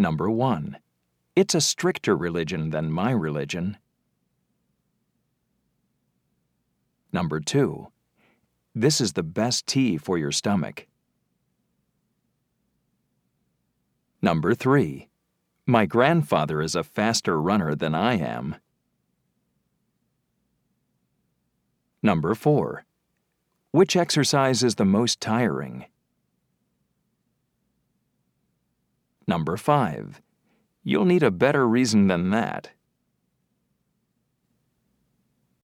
Number 1. It's a stricter religion than my religion. Number 2. This is the best tea for your stomach. Number 3. My grandfather is a faster runner than I am. Number 4. Which exercise is the most tiring? Number 5. You'll need a better reason than that.